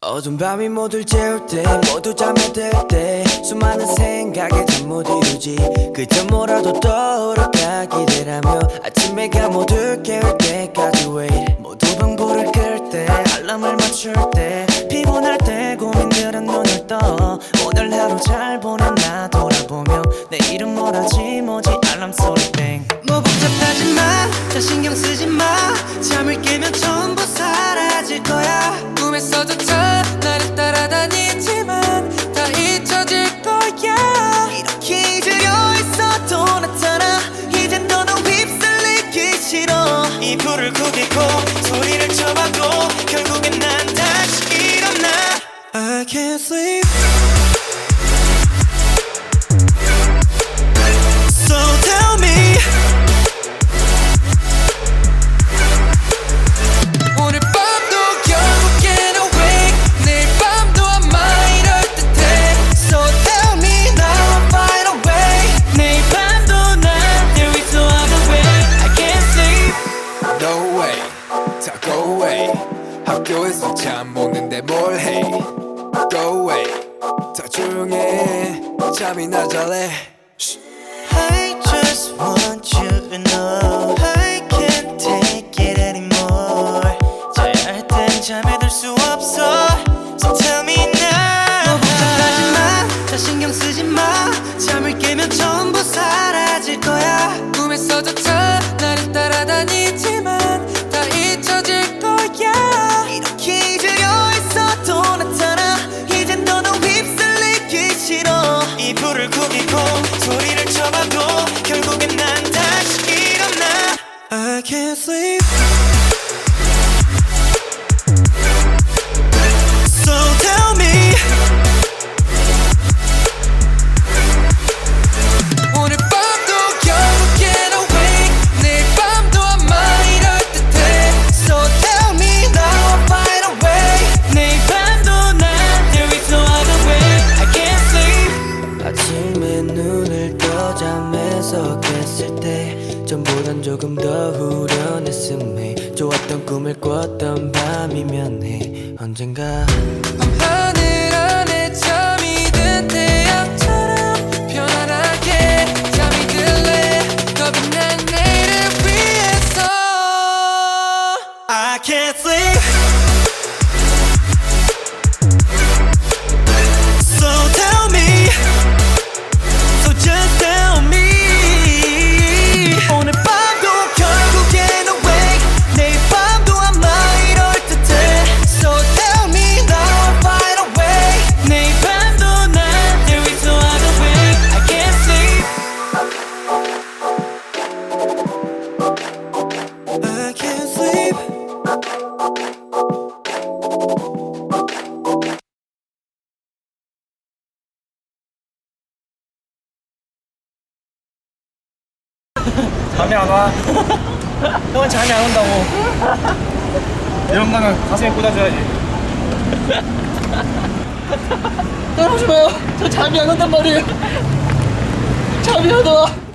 어두운 밤이 모두 재울 때 모두 잠에 들 때 수많은 생각에 잠 못 이루지. 그저 뭐라도 떠오를까 기대라며 아침 해가 모두 깨울 때 오늘 하루 잘 보냈나 돌아보며. 내일은 뭘 하지 뭐지? 알람 소리 땡뭐 복잡하지 마자 신경 쓰지 마. 잠을 깨면 전부 사라질 거야. 꿈에서조차 나를 따라다니지만 다 잊혀질 거야. 이렇게 잊으려 했어도 나타나. 이젠 더는 휩쓸리기 싫어. 이 불을 구기고 소리를 쳐봐도 결국엔 난 다시 일어나. I can't sleep 잠 먹는데 뭘 해? Go away. 다 조용해. 잠이 나잘래. I just want you to know I can't take it anymore. 자야 할땐 잠에 들 수 없어. So tell me now. 너 복잡하지 마 자 신경 쓰지 마. 잠을 깨면 전부 사라질 거야. 꿈에서조 쳐봐도 결국엔 난 다시 일어나. I can't sleep 깼을 때 전보단 조금 더 후련했음해 좋았던 꿈을 꿨던 밤이면 해 언젠가 하늘 안 잠이 안 와. 형은 잠이 안 온다고. 이런 거는 가슴에 꽂아줘야지. 따라오지 마요. 저 잠이 안 온단 말이에요. 잠이 안 와.